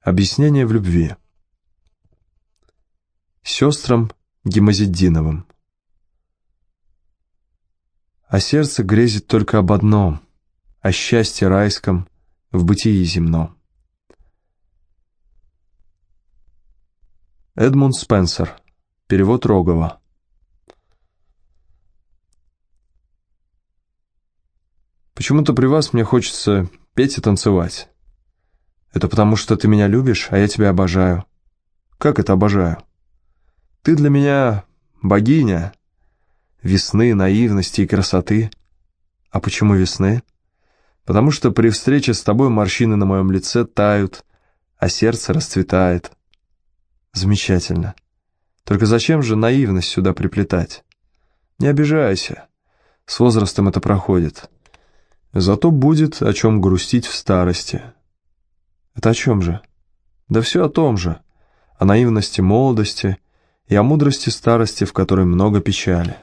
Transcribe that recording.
Объяснение в любви. Сестрам Гемозиддиновым. А сердце грезит только об одном, о счастье райском в бытии земном. Эдмунд Спенсер. Перевод Рогова. Почему-то при вас мне хочется петь и танцевать. Это потому, что ты меня любишь, а я тебя обожаю. Как это обожаю? Ты для меня богиня весны, наивности и красоты. А почему весны? Потому что при встрече с тобой морщины на моем лице тают, а сердце расцветает. Замечательно. Только зачем же наивность сюда приплетать? Не обижайся. С возрастом это проходит. Зато будет о чем грустить в старости. Это о чем же? Да все о том же. О наивности молодости и о мудрости старости, в которой много печали.